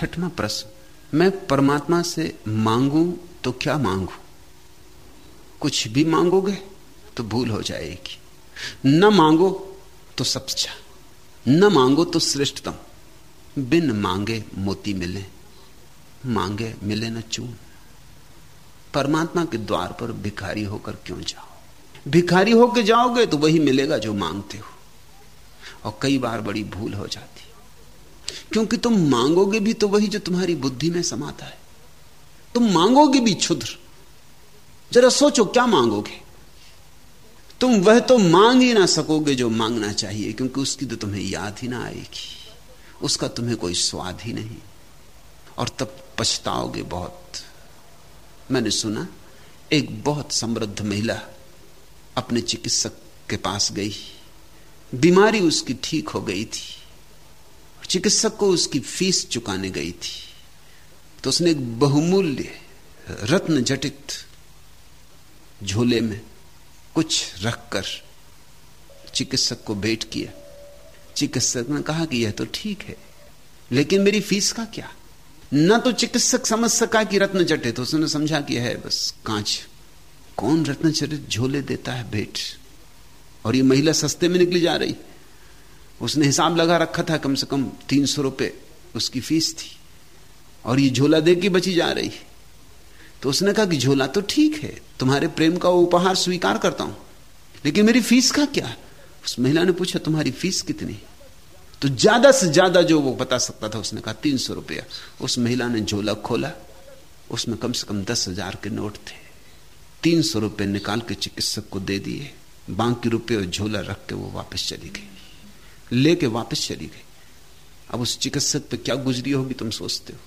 छठवां प्रश्न, मैं परमात्मा से मांगू तो क्या मांगू? कुछ भी मांगोगे तो भूल हो जाएगी। न मांगो तो सब अच्छा न मांगो तो श्रेष्ठतम। बिन मांगे मोती मिले, मांगे मिले न चून। परमात्मा के द्वार पर भिखारी होकर क्यों जाओ? भिखारी होकर जाओगे तो वही मिलेगा जो मांगते हो। और कई बार बड़ी भूल हो जाती क्योंकि तुम मांगोगे भी तो वही जो तुम्हारी बुद्धि में समाता है। तुम मांगोगे भी क्षुद्र। जरा सोचो, क्या मांगोगे? तुम वह तो मांग ही ना सकोगे जो मांगना चाहिए, क्योंकि उसकी तो तुम्हें याद ही ना आएगी। उसका तुम्हें कोई स्वाद ही नहीं। और तब पछताओगे बहुत। मैंने सुना, एक बहुत समृद्ध महिला अपने चिकित्सक के पास गई। बीमारी उसकी ठीक हो गई थी। चिकित्सक को उसकी फ़ीस चुकाने गई थी। तो उसने एक बहुमूल्य रत्न जटित झोले में कुछ रखकर चिकित्सक को भेंट किया। चिकित्सक ने कहा कि यह तो ठीक है, लेकिन मेरी फ़ीस का क्या? न तो चिकित्सक समझ सका कि रत्न जटित तो उसने समझा कि है बस कांच। कौन रत्न जटित झोले देता है भेंट? और ये महिला सस्ते में निकली जा रही। उसने हिसाब लगा रखा था कम से कम तीन सौ रुपये उसकी फ़ीस थी। और ये झोला दे के बची जा रही। तो उसने कहा कि झोला तो ठीक है, तुम्हारे प्रेम का उपहार स्वीकार करता हूँ। लेकिन मेरी फ़ीस का क्या? उस महिला ने पूछा, तुम्हारी फ़ीस कितनी? तो ज़्यादा से ज़्यादा जो वो बता सकता था, उसने कहा, तीन सौ रुपया। उस महिला ने झोला खोला। उसमें कम से कम दस हज़ार के नोट थे। तीन सौ रुपये निकाल के चिकित्सक को दे दिए। बाकी रुपये और झोला रख के वो वापस चली गई। लेके वापस चली गई। अब उस चिकित्सक पे क्या गुजरी होगी तुम सोचते हो?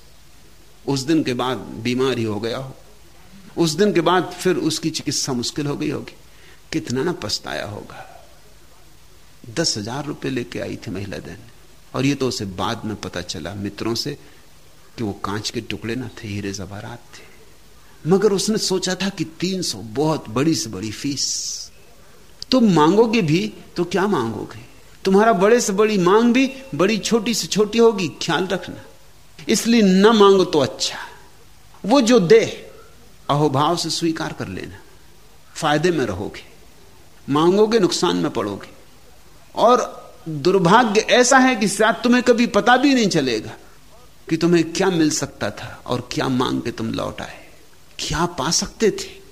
उस दिन के बाद बीमार ही हो गया हो। उस दिन के बाद फिर उसकी चिकित्सा मुश्किल हो गई होगी। कितना ना पछताया होगा। दस हज़ार रुपये लेके आई थी महिला दिन। और ये तो उसे बाद में पता चला मित्रों से कि वो कांच के टुकड़े ना थे, हीरे जवारात थे। मगर उसने सोचा था कि तीन सौ बहुत बड़ी से बड़ी फ़ीस। तुम मांगोगे भी तो क्या मांगोगे? तुम्हारा बड़े से बड़ी मांग भी बड़ी छोटी से छोटी होगी, ख्याल रखना। इसलिए न मांगो तो अच्छा। वो जो दे, अहोभाव से स्वीकार कर लेना। फ़ायदे में रहोगे। मांगोगे, नुकसान में पड़ोगे। और दुर्भाग्य ऐसा है कि शायद तुम्हें कभी पता भी नहीं चलेगा कि तुम्हें क्या मिल सकता था और क्या मांग के तुम लौट आए। क्या पा सकते थे?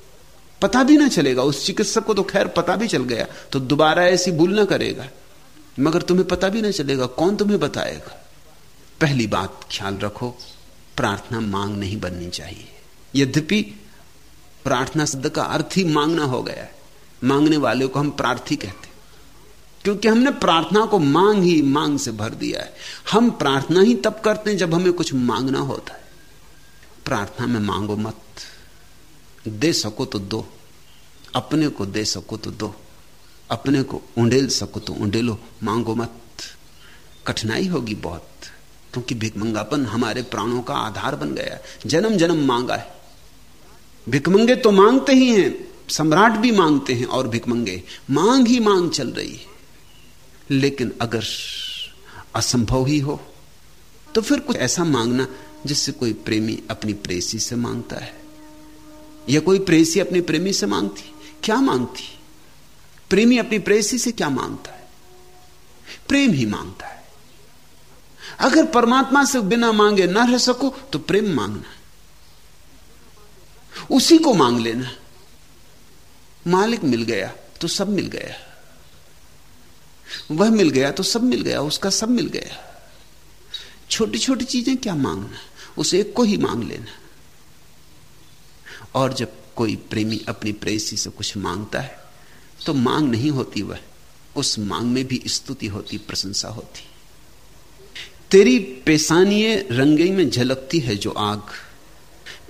पता भी ना चलेगा। उस चिकित्सक को तो खैर पता भी चल गया। तो दोबारा ऐसी भूल ना करेगा। मगर तुम्हें पता भी ना चलेगा, कौन तुम्हें बताएगा? पहली बात, ख्याल रखो, प्रार्थना मांग नहीं बननी चाहिए। यद्यपि प्रार्थना शब्द का अर्थ ही मांगना हो गया है। मांगने वाले को हम प्रार्थी कहते क्योंकि हमने प्रार्थना को मांग ही मांग से भर दिया है। हम प्रार्थना ही तब करते हैं जब हमें कुछ मांगना होता है। प्रार्थना में मांगो मत। दे सको तो दो। अपने को दे सको तो दो। अपने को उंडेल सको तो उंडेलो मांगो मत। कठिनाई होगी बहुत, क्योंकि भिकमंगापन हमारे प्राणों का आधार बन गया जन्म जन्म मांगा है। भिकमंगे तो मांगते ही हैं, सम्राट भी मांगते हैं और भिकमंगे, मांग ही मांग चल रही है। लेकिन अगर असंभव ही हो तो फिर कुछ ऐसा मांगना जिससे कोई प्रेमी अपनी प्रेसी से माँगता है। या कोई प्रेसी अपनी प्रेमी से मांगती? क्या मांगती? प्रेमी अपनी प्रेसी से क्या माँगता है? प्रेम ही माँगता है। अगर परमात्मा से बिना मांगे ना रह सको तो प्रेम मांगना उसी को मांग लेना मालिक मिल गया तो सब मिल गया। वह मिल गया तो सब मिल गया, उसका सब मिल गया। छोटी छोटी चीज़ें क्या मांगना उस एक को ही मांग लेना और जब कोई प्रेमी अपनी प्रेसी से कुछ माँगता है तो मांग नहीं होती वह। उस मांग में भी स्तुति होती, प्रशंसा होती। तेरी पेशानिये रंगे में झलकती है जो आग।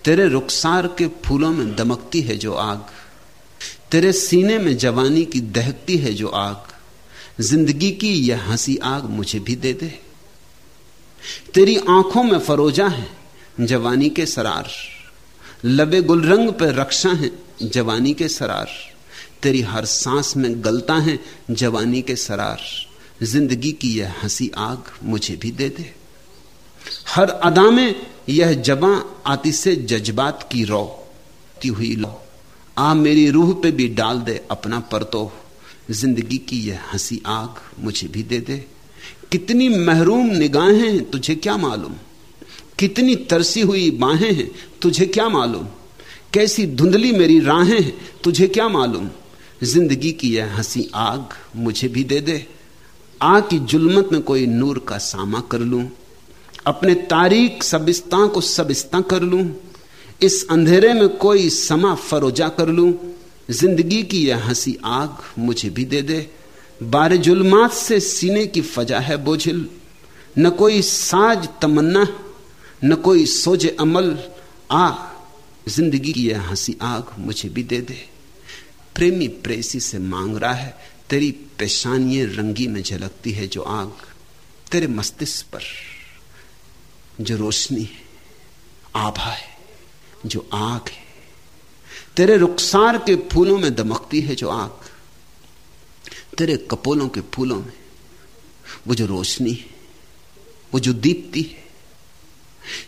तेरे रुखसार के फूलों में दमकती है जो आग। तेरे सीने में जवानी की दहकती है जो आग। ज़िंदगी की यह हँसी आग मुझे भी दे दे। तेरी आँखों में फरोजा है जवानी के सरार। लबे गुलरंग पर रक्षा है जवानी के सरार। तेरी हर सांस में गलता है, जवानी के सरार। ज़िंदगी की यह हँसी आग मुझे भी दे दे। हर अदा में यह जबां आती से जज्बात की रो, ती हुई लो। आ मेरी रूह पे भी डाल दे अपना परतो ज़िंदगी की यह हँसी आग मुझे भी दे दे। कितनी महरूम निगाहें तुझे क्या मालूम? कितनी तरसी हुई बाहें हैं, तुझे क्या मालूम? कैसी धुंधली मेरी राहें हैं, तुझे क्या मालूम? ज़िंदगी की यह हँसी आग मुझे भी दे दे। आ की जुल्मत में कोई नूर का सामा कर लूँ। अपने तारीख सबिस्ता को सबिस्ता कर लूँ। इस अंधेरे में कोई समा फरोजा कर लूँ। ज़िंदगी की यह हँसी आग मुझे भी दे दे। बार जुलमात से सीने की फजा है बोझिल। न कोई साज तमन्ना, न कोई सोजे अमल। आ, ज़िंदगी की यह हँसी आग मुझे भी दे दे। प्रेमी प्रेसी से मांग रहा है, तेरी पेशानियाँ रंगी में झलकती है जो आग तेरे मस्तिष्क पर जो रोशनी है, आभा है, जो आग है, तेरे रुखसार के फूलों में दमकती है जो आग, तेरे कपोलों के फूलों में वो जो रोशनी है, वो जो दीप्ति है,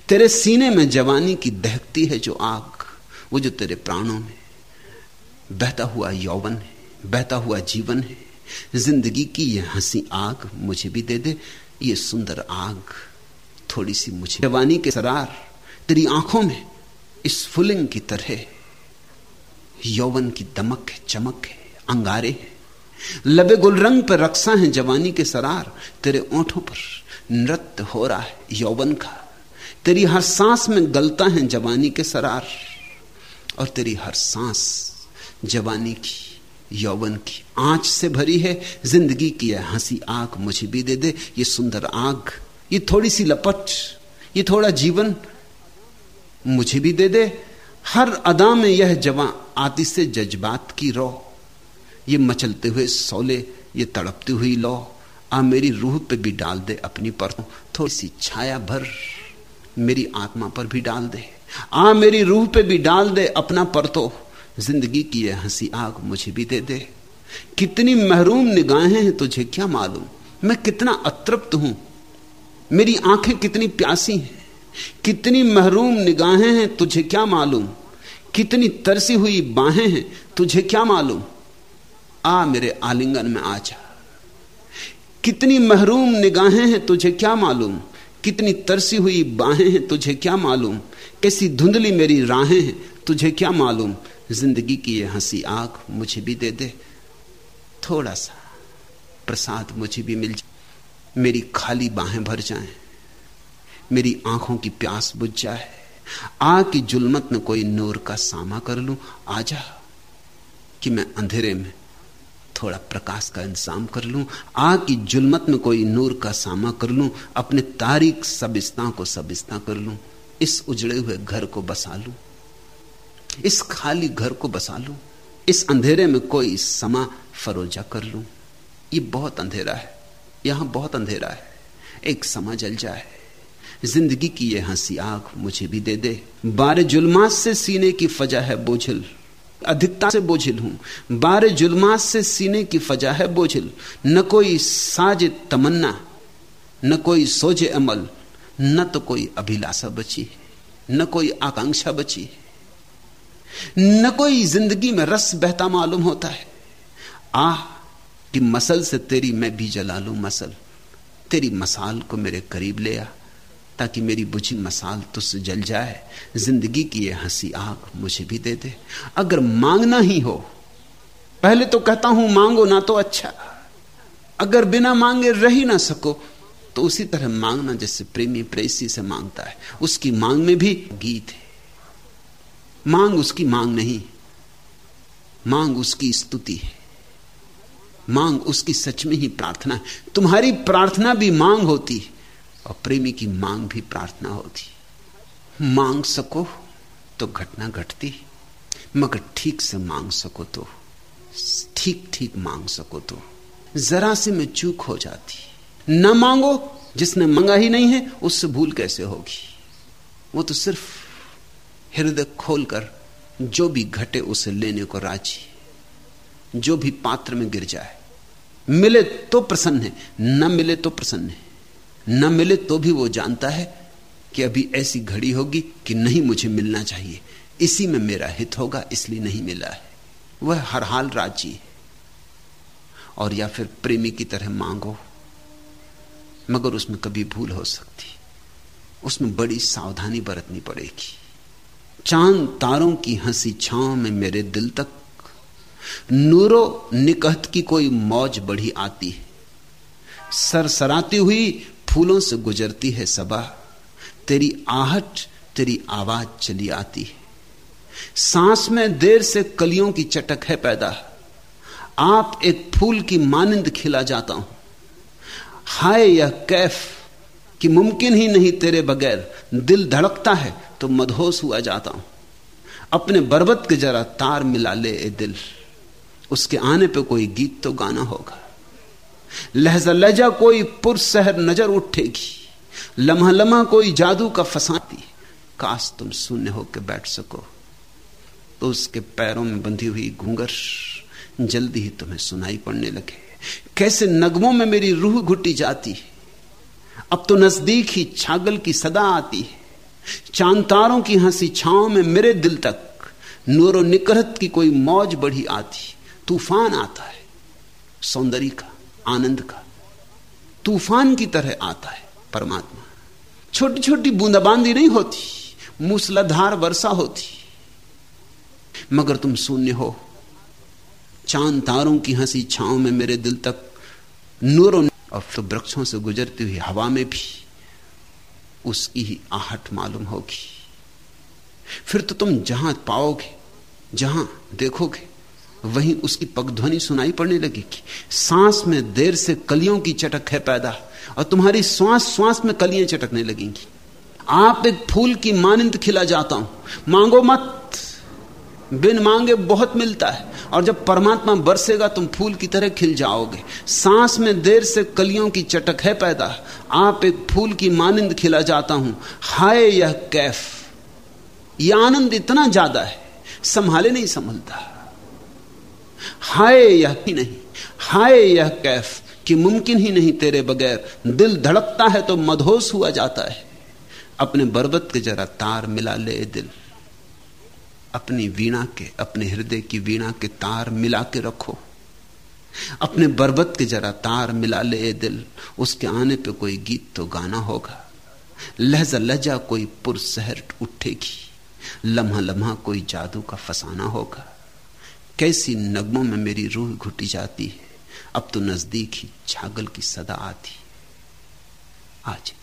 तेरे सीने में जवानी की दहकती है जो आग, वो जो तेरे प्राणों में बहता हुआ यौवन है, बहता हुआ जीवन है। ज़िंदगी की ये हँसी आग मुझे भी दे दे, ये सुंदर आग थोड़ी सी मुझे। जवानी के सरार तेरी आँखों में इस फुलिंग की तरह यौवन की दमक है, चमक है, अंगारे है। लबे गुलरंग पर रक्षा है जवानी के सरार, तेरे ओंठों पर नृत्य हो रहा है यौवन का। तेरी हर सांस में गलता है जवानी के सरार, और तेरी हर सांस जवानी की, यौवन की आँच से भरी है, ज़िंदगी की है हँसी आग मुझे भी दे दे, ये सुंदर आग ये थोड़ी सी लपट, ये थोड़ा जीवन मुझे भी दे दे। हर अदा में यह जवां आती से जज्बात की रो। ये मचलते हुए सोले, ये तड़पती हुई लो। आ मेरी रूह पे भी डाल दे अपनी पर थोड़ी सी छाया भर मेरी आत्मा पर भी डाल दे। आ मेरी रूह पे भी डाल दे अपना परतो। ज़िंदगी की यह हँसी आग मुझे भी दे दे। कितनी महरूम निगाहें हैं तुझे, क्या मालूम? मैं कितना अतृप्त हूँ। मेरी आँखें कितनी प्यासी हैं। कितनी महरूम निगाहें हैं तुझे, क्या मालूम? कितनी तरसी हुई बाहें हैं तुझे, क्या मालूम? आ मेरे आलिंगन में आ जा। कितनी महरूम निगाहें हैं तुझे, क्या मालूम? कितनी तरसी हुई बाहें हैं तुझे, क्या मालूम? कैसी धुंधली मेरी राहें हैं तुझे, क्या मालूम? ज़िंदगी की ये हँसी आँख मुझे भी दे दे। थोड़ा सा प्रसाद मुझे भी मिल जाए। मेरी खाली बाहें भर जाएँ। मेरी आँखों की प्यास बुझ जाए। आ की जुलमत में कोई नूर का सामा कर लूँ। आजा कि मैं अंधेरे में थोड़ा प्रकाश का इंतज़ाम कर लूँ। आ की जुलमत में कोई नूर का सामा कर लूँ। अपने तारीख सबिस्ता को सबिस्ता कर लूँ। इस उजड़े हुए घर को बसा लूँ। इस खाली घर को बसा लूँ, इस अंधेरे में कोई समा फरोजा कर लूँ। ये बहुत अंधेरा है, यहाँ बहुत अंधेरा है। एक समा जल जाए, ज़िंदगी की ये हँसी आग मुझे भी दे दे। बारे जुलमात से सीने की फजा है बोझल, अधिकता से बोझिल हूँ। बारे जुलमात से सीने की फजा है बोझिल, न कोई साज तमन्ना, न कोई सोजे अमल, न तो कोई अभिलाषा बची है न कोई आकांक्षा बची। है न कोई ज़िंदगी में रस बहता मालूम होता है। आह, कि मसल से तेरी मैं भी जला लू मसल। तेरी मसाल को मेरे करीब ले आ, ताकि मेरी बुझी मसाल तुझसे जल जाए। ज़िंदगी की ये हँसी आग मुझे भी दे दे। अगर मांगना ही हो, पहले तो कहता हूँ, मांगो ना तो अच्छा। अगर बिना मांगे रह ही ना सको तो उसी तरह मांगना जैसे प्रेमी प्रेसी से माँगता है। उसकी मांग में भी गीत है। मांग उसकी मांग नहीं, मांग उसकी स्तुति है। मांग उसकी सच में ही प्रार्थना है। तुम्हारी प्रार्थना भी मांग होती है और प्रेमी की मांग भी प्रार्थना होती मांग सको तो घटना घटती मगर ठीक से मांग सको तो ठीक ठीक मांग सको तो जरा से में चूक हो जाती ना मांगो, जिसने मंगा ही नहीं है, उससे भूल कैसे होगी? वो तो सिर्फ़ हृदय खोलकर जो भी घटे उसे लेने को राज़ी जो भी पात्र में गिर जाए। मिले तो प्रसन्न है, न मिले तो प्रसन्न है। न मिले तो भी वो जानता है कि अभी ऐसी घड़ी होगी कि नहीं मुझे मिलना चाहिए। इसी में मेरा हित होगा, इसलिए नहीं मिला है। वह हर हाल राज़ी है। और या फिर प्रेमी की तरह मांगो, मगर उसमें कभी भूल हो सकती। उसमें बड़ी सावधानी बरतनी पड़ेगी। चाँद तारों की हँसी छांव में मेरे दिल तक। नूरो निकहत की कोई मौज बढ़ी आती है। सरसराती हुई फूलों से गुजरती है सबा। तेरी आहट, तेरी आवाज़ चली आती है। सांस में देर से कलियों की चटक है पैदा। आप एक फूल की मानिंद खिला जाता हूँ। हाय यह कैफ कि मुमकिन ही नहीं तेरे बगैर। दिल धड़कता है तो मदहोश हुआ जाता हूँ। अपने बर्बत के जरा तार मिला ले ए दिल। उसके आने पे कोई गीत तो गाना होगा। लहजा लहजा कोई पुरसहर नज़र उठेगी। लम्हा लम्हा कोई जादू का फसाती। काश तुम शून्य होकर बैठ सको। तो उसके पैरों में बंधी हुई घूंगर जल्दी ही तुम्हें सुनाई पड़ने लगे। कैसे नगमों में मेरी रूह घुटी जाती। अब तो नज़दीक ही छागल की सदा आती है। चांतारों की हँसी छाओं में मेरे दिल तक, नूरो निकरत की कोई मौज बढ़ी आती। तूफ़ान आता है, सौंदर्य का, आनंद का। तूफ़ान की तरह आता है परमात्मा। छोटी छोटी बूंदाबांदी नहीं होती, मूसलाधार वर्षा होती। मगर तुम शून्य हो। चाँद तारों की हँसी छांव में मेरे दिल तक, नूरों और तो वृक्षों से गुजरती हुई हवा में भी उसकी ही आहट मालूम होगी। फिर तो तुम जहाँ पाओगे, जहाँ देखोगे, वहीं उसकी पगध्वनि सुनाई पड़ने लगेगी। सांस में देर से कलियों की चटक है पैदा, और तुम्हारी श्वास श्वास में कलियाँ चटकने लगेंगी। आप एक फूल की मानिंद खिला जाता हूँ। मांगो मत। बिन मांगे बहुत मिलता है। और जब परमात्मा बरसेगा, तुम फूल की तरह खिल जाओगे। सांस में देर से कलियों की चटक है पैदा। आप एक फूल की मानिंद खिला जाता हूँ। हाय यह कैफ। यह आनंद इतना ज़्यादा है, संभाले नहीं संभलता। हाय यह ही नहीं। हाय यह कैफ कि मुमकिन ही नहीं तेरे बगैर। दिल धड़कता है तो मधोस हुआ जाता है। अपने बर्बत के जरा तार मिला ले दिल। अपनी वीणा के, अपने हृदय की वीणा के तार मिला के रखो। अपने बर्बत के जरा तार मिला ले दिल। उसके आने पे कोई गीत तो गाना होगा। लहजा लहजा कोई पुरसहर उठेगी। लम्हा लम्हा कोई जादू का फसाना होगा। कैसी नगमों में मेरी रूह घुटी जाती है। अब तो नज़दीक ही छागल की सदा आती आज